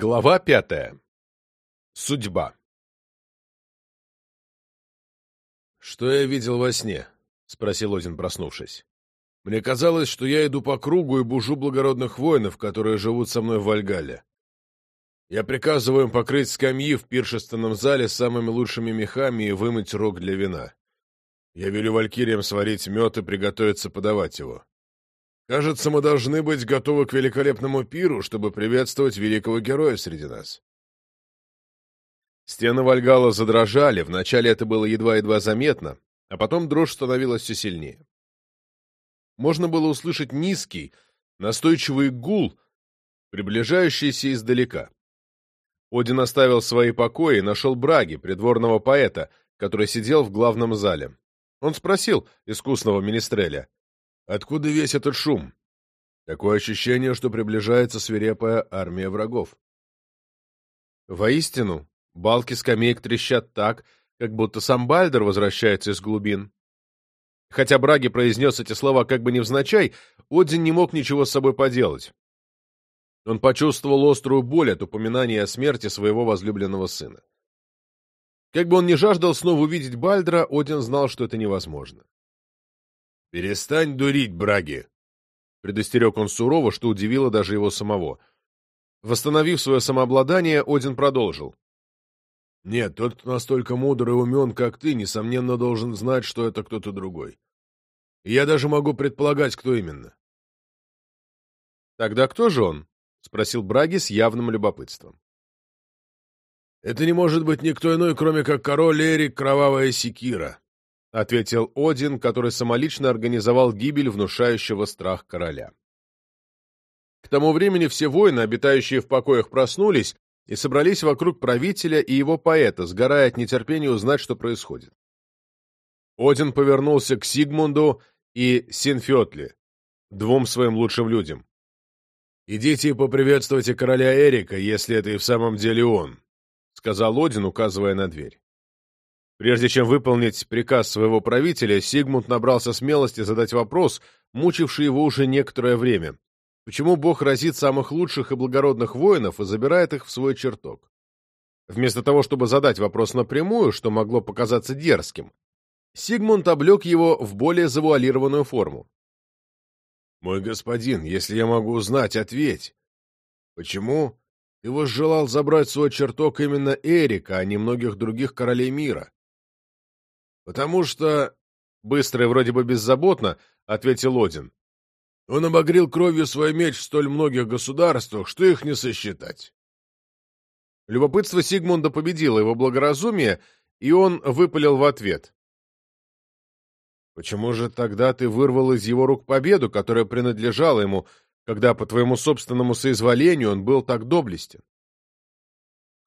Глава пятая. Судьба. «Что я видел во сне?» — спросил Один, проснувшись. «Мне казалось, что я иду по кругу и бужу благородных воинов, которые живут со мной в Вальгале. Я приказываю им покрыть скамьи в пиршественном зале самыми лучшими мехами и вымыть рог для вина. Я велю валькириям сварить мед и приготовиться подавать его. Кажется, мы должны быть готовы к великолепному пиру, чтобы приветствовать великого героя среди нас. Стены Вальгала задрожали, вначале это было едва-едва заметно, а потом дрожь становилась все сильнее. Можно было услышать низкий, настойчивый гул, приближающийся издалека. Один оставил свои покои и нашел Браги, придворного поэта, который сидел в главном зале. Он спросил искусного министреля — Откуда весь этот шум? Такое ощущение, что приближается свирепая армия врагов. Воистину, балки скамеек трещат так, как будто сам Бальдер возвращается из глубин. Хотя Браги произнес эти слова как бы невзначай, Один не мог ничего с собой поделать. Он почувствовал острую боль от упоминания о смерти своего возлюбленного сына. Как бы он ни жаждал снова увидеть Бальдра, Один знал, что это невозможно. «Перестань дурить, Браги!» Предостерег он сурово, что удивило даже его самого. Восстановив свое самообладание, Один продолжил. «Нет, тот, кто настолько мудр и умен, как ты, несомненно, должен знать, что это кто-то другой. Я даже могу предполагать, кто именно». «Тогда кто же он?» — спросил Браги с явным любопытством. «Это не может быть никто иной, кроме как король Эрик Кровавая Секира», — ответил Один, который самолично организовал гибель внушающего страх короля. К тому времени все воины, обитающие в покоях, проснулись и собрались вокруг правителя и его поэта, сгорая от нетерпения узнать, что происходит. Один повернулся к Сигмунду и Синфетле, двум своим лучшим людям. «Идите и поприветствуйте короля Эрика, если это и в самом деле он», — сказал Один, указывая на дверь. Прежде чем выполнить приказ своего правителя, Сигмунд набрался смелости задать вопрос, мучивший его уже некоторое время. Почему Бог разит самых лучших и благородных воинов и забирает их в свой чертог? Вместо того, чтобы задать вопрос напрямую, что могло показаться дерзким, Сигмунд облег его в более завуалированную форму. «Мой господин, если я могу узнать, ответь. Почему ты возжелал забрать свой чертог именно Эрика, а не многих других королей мира?» «Потому что...» — быстро и вроде бы беззаботно ответил Один. «Он обогрел кровью свой меч в столь многих государствах, что их не сосчитать». Любопытство Сигмунда победило его благоразумие, и он выпалил в ответ. «Почему же тогда ты вырвал из его рук победу, которая принадлежала ему, когда, по твоему собственному соизволению, он был так доблестен?»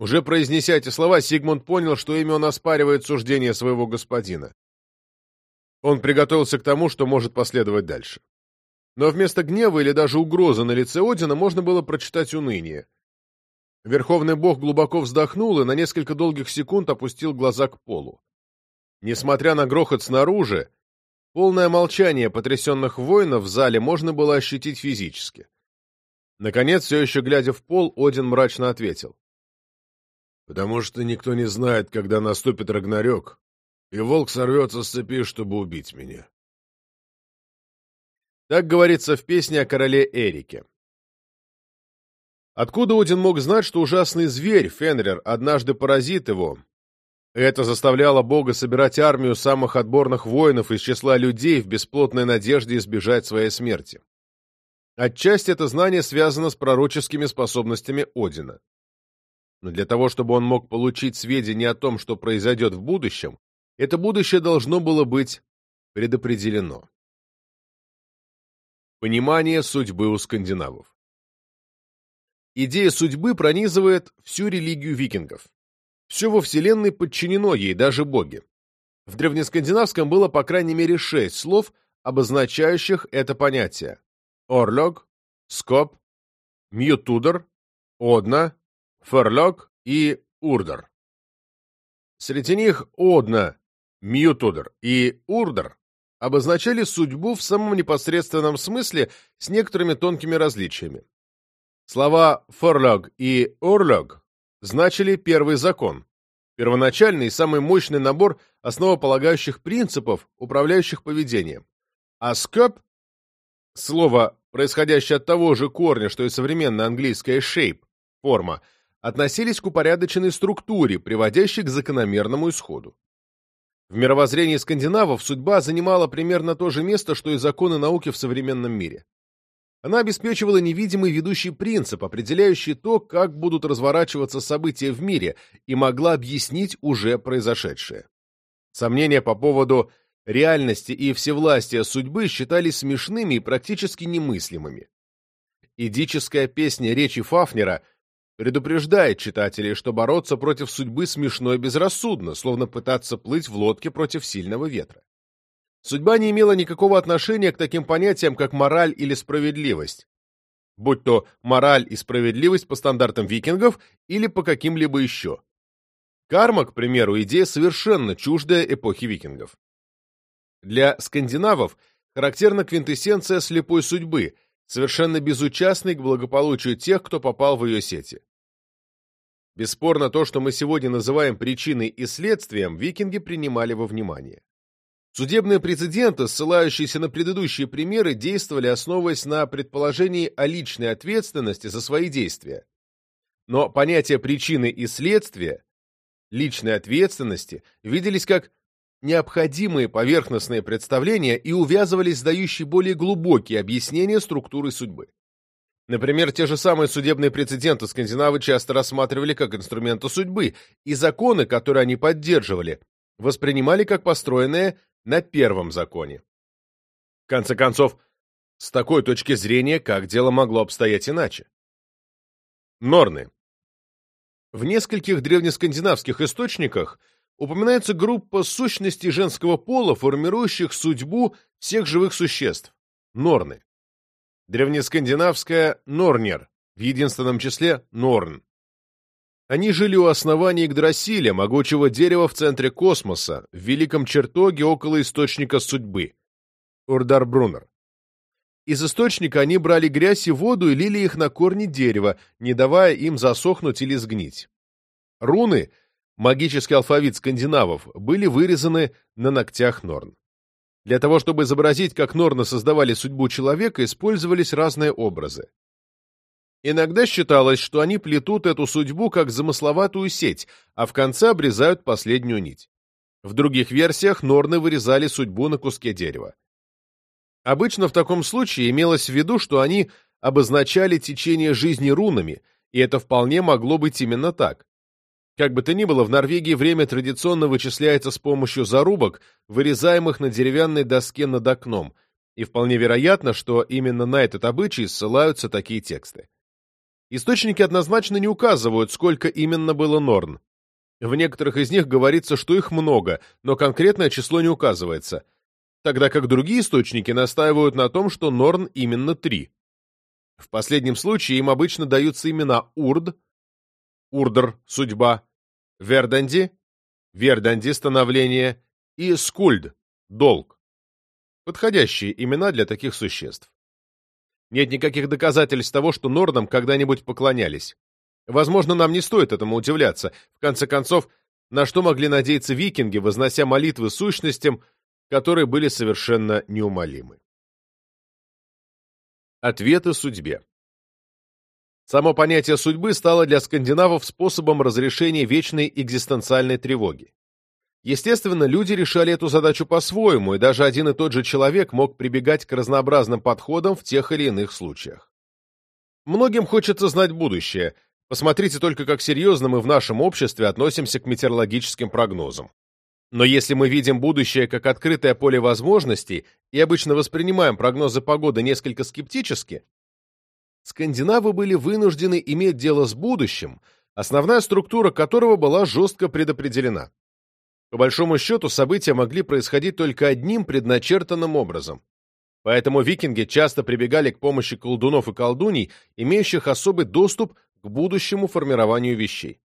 Уже произнеся эти слова, Сигмунд понял, что ими он оспаривает суждение своего господина. Он приготовился к тому, что может последовать дальше. Но вместо гнева или даже угрозы на лице Одина можно было прочитать уныние. Верховный бог глубоко вздохнул и на несколько долгих секунд опустил глаза к полу. Несмотря на грохот снаружи, полное молчание потрясенных воинов в зале можно было ощутить физически. Наконец, все еще глядя в пол, Один мрачно ответил потому что никто не знает, когда наступит Рагнарёк, и волк сорвется с цепи, чтобы убить меня. Так говорится в песне о короле Эрике. Откуда Один мог знать, что ужасный зверь, Фенрир, однажды поразит его? Это заставляло Бога собирать армию самых отборных воинов из числа людей в бесплотной надежде избежать своей смерти. Отчасти это знание связано с пророческими способностями Одина но для того, чтобы он мог получить сведения о том, что произойдет в будущем, это будущее должно было быть предопределено. Понимание судьбы у скандинавов Идея судьбы пронизывает всю религию викингов. Все во Вселенной подчинено ей, даже боги. В древнескандинавском было по крайней мере шесть слов, обозначающих это понятие. Орлог, Скоп, Мьютудор, Одна, Ферлок и Урдер. Среди них Одна, Мьютудер и Урдер обозначали судьбу в самом непосредственном смысле с некоторыми тонкими различиями. Слова «форлог» и «орлог» значили первый закон, первоначальный и самый мощный набор основополагающих принципов, управляющих поведением. А «скоп» — слово, происходящее от того же корня, что и современное английское «shape» — форма, относились к упорядоченной структуре, приводящей к закономерному исходу. В мировоззрении скандинавов судьба занимала примерно то же место, что и законы науки в современном мире. Она обеспечивала невидимый ведущий принцип, определяющий то, как будут разворачиваться события в мире, и могла объяснить уже произошедшее. Сомнения по поводу реальности и всевластия судьбы считались смешными и практически немыслимыми. Идическая песня речи Фафнера предупреждает читателей, что бороться против судьбы смешно и безрассудно, словно пытаться плыть в лодке против сильного ветра. Судьба не имела никакого отношения к таким понятиям, как мораль или справедливость, будь то мораль и справедливость по стандартам викингов или по каким-либо еще. Карма, к примеру, идея совершенно чуждая эпохи викингов. Для скандинавов характерна квинтэссенция слепой судьбы, совершенно безучастной к благополучию тех, кто попал в ее сети. Бесспорно, то, что мы сегодня называем причиной и следствием, викинги принимали во внимание. Судебные прецеденты, ссылающиеся на предыдущие примеры, действовали, основываясь на предположении о личной ответственности за свои действия. Но понятия причины и следствия, личной ответственности, виделись как необходимые поверхностные представления и увязывались с дающей более глубокие объяснения структуры судьбы. Например, те же самые судебные прецеденты скандинавы часто рассматривали как инструменты судьбы, и законы, которые они поддерживали, воспринимали как построенные на первом законе. В конце концов, с такой точки зрения, как дело могло обстоять иначе? Норны. В нескольких древнескандинавских источниках упоминается группа сущностей женского пола, формирующих судьбу всех живых существ – норны. Древнескандинавская «норнер», в единственном числе «норн». Они жили у основания Игдрасиля, могучего дерева в центре космоса, в великом чертоге около источника судьбы. Урдарбрунер. Из источника они брали грязь и воду и лили их на корни дерева, не давая им засохнуть или сгнить. Руны, магический алфавит скандинавов, были вырезаны на ногтях Норн. Для того, чтобы изобразить, как Норны создавали судьбу человека, использовались разные образы. Иногда считалось, что они плетут эту судьбу как замысловатую сеть, а в конце обрезают последнюю нить. В других версиях норны вырезали судьбу на куске дерева. Обычно в таком случае имелось в виду, что они обозначали течение жизни рунами, и это вполне могло быть именно так. Как бы то ни было, в Норвегии время традиционно вычисляется с помощью зарубок, вырезаемых на деревянной доске над окном, и вполне вероятно, что именно на этот обычай ссылаются такие тексты. Источники однозначно не указывают, сколько именно было норн. В некоторых из них говорится, что их много, но конкретное число не указывается, тогда как другие источники настаивают на том, что норн именно три. В последнем случае им обычно даются имена Урд, Урдр – судьба, Верданди, Верданди – становление и Скульд – долг. Подходящие имена для таких существ. Нет никаких доказательств того, что Нордам когда-нибудь поклонялись. Возможно, нам не стоит этому удивляться. В конце концов, на что могли надеяться викинги, вознося молитвы сущностям, которые были совершенно неумолимы. Ответы судьбе Само понятие судьбы стало для скандинавов способом разрешения вечной экзистенциальной тревоги. Естественно, люди решали эту задачу по-своему, и даже один и тот же человек мог прибегать к разнообразным подходам в тех или иных случаях. Многим хочется знать будущее. Посмотрите только, как серьезно мы в нашем обществе относимся к метеорологическим прогнозам. Но если мы видим будущее как открытое поле возможностей и обычно воспринимаем прогнозы погоды несколько скептически, скандинавы были вынуждены иметь дело с будущим, основная структура которого была жестко предопределена. По большому счету, события могли происходить только одним предначертанным образом. Поэтому викинги часто прибегали к помощи колдунов и колдуней, имеющих особый доступ к будущему формированию вещей.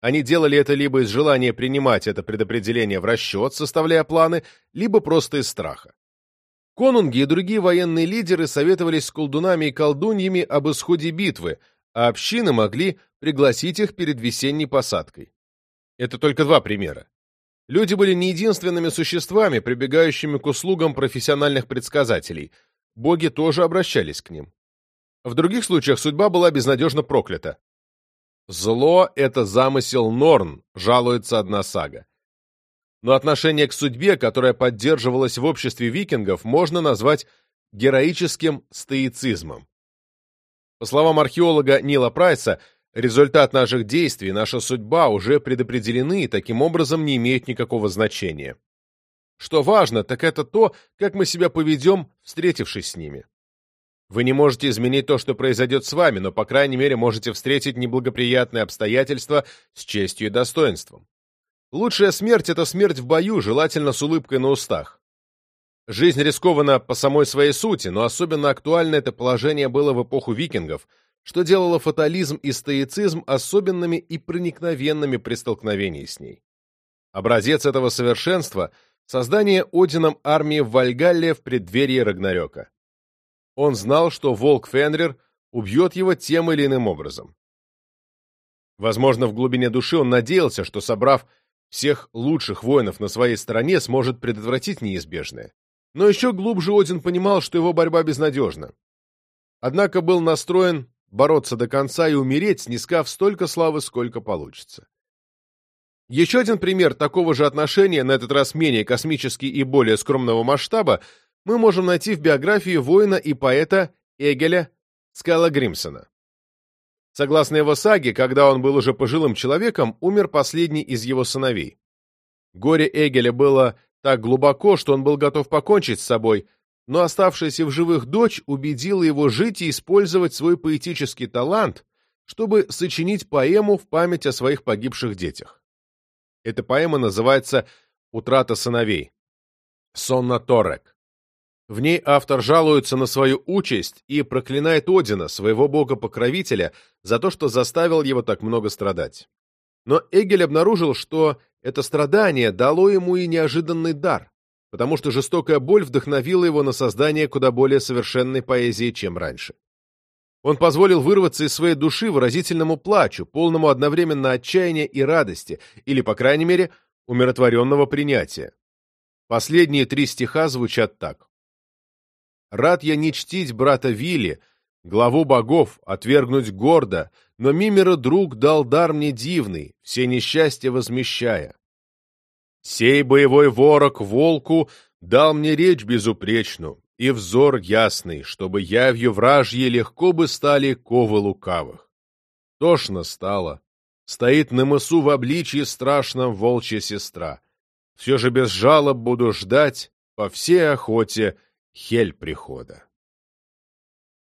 Они делали это либо из желания принимать это предопределение в расчет, составляя планы, либо просто из страха. Конунги и другие военные лидеры советовались с колдунами и колдуньями об исходе битвы, а общины могли пригласить их перед весенней посадкой. Это только два примера. Люди были не единственными существами, прибегающими к услугам профессиональных предсказателей. Боги тоже обращались к ним. В других случаях судьба была безнадежно проклята. «Зло — это замысел Норн», — жалуется одна сага. Но отношение к судьбе, которое поддерживалось в обществе викингов, можно назвать героическим стоицизмом. По словам археолога Нила Прайса, результат наших действий, наша судьба уже предопределены и таким образом не имеют никакого значения. Что важно, так это то, как мы себя поведем, встретившись с ними. Вы не можете изменить то, что произойдет с вами, но, по крайней мере, можете встретить неблагоприятные обстоятельства с честью и достоинством. Лучшая смерть — это смерть в бою, желательно с улыбкой на устах. Жизнь рискована по самой своей сути, но особенно актуально это положение было в эпоху викингов, что делало фатализм и стоицизм особенными и проникновенными при столкновении с ней. Образец этого совершенства — создание Одином армии в Вальгалле в преддверии Рагнарёка. Он знал, что волк Фенрир убьет его тем или иным образом. Возможно, в глубине души он надеялся, что, собрав всех лучших воинов на своей стороне, сможет предотвратить неизбежное. Но еще глубже Один понимал, что его борьба безнадежна. Однако был настроен бороться до конца и умереть, снискав столько славы, сколько получится. Еще один пример такого же отношения, на этот раз менее космический и более скромного масштаба, мы можем найти в биографии воина и поэта Эгеля Скала Гримсона. Согласно его саге, когда он был уже пожилым человеком, умер последний из его сыновей. Горе Эгеля было так глубоко, что он был готов покончить с собой, но оставшаяся в живых дочь убедила его жить и использовать свой поэтический талант, чтобы сочинить поэму в память о своих погибших детях. Эта поэма называется «Утрата сыновей» — «Сонна Торрек». В ней автор жалуется на свою участь и проклинает Одина, своего бога-покровителя, за то, что заставил его так много страдать. Но Эгель обнаружил, что это страдание дало ему и неожиданный дар, потому что жестокая боль вдохновила его на создание куда более совершенной поэзии, чем раньше. Он позволил вырваться из своей души выразительному плачу, полному одновременно отчаяния и радости, или, по крайней мере, умиротворенного принятия. Последние три стиха звучат так. Рад я не чтить брата Вилли, главу богов, отвергнуть гордо, но Мимера друг дал дар мне дивный, все несчастья возмещая. Сей боевой ворог волку дал мне речь безупречную и взор ясный, чтобы явью вражье легко бы стали ковы лукавых. Тошно стало. Стоит на мысу в обличье страшном волчья сестра. Все же без жалоб буду ждать по всей охоте Хель прихода.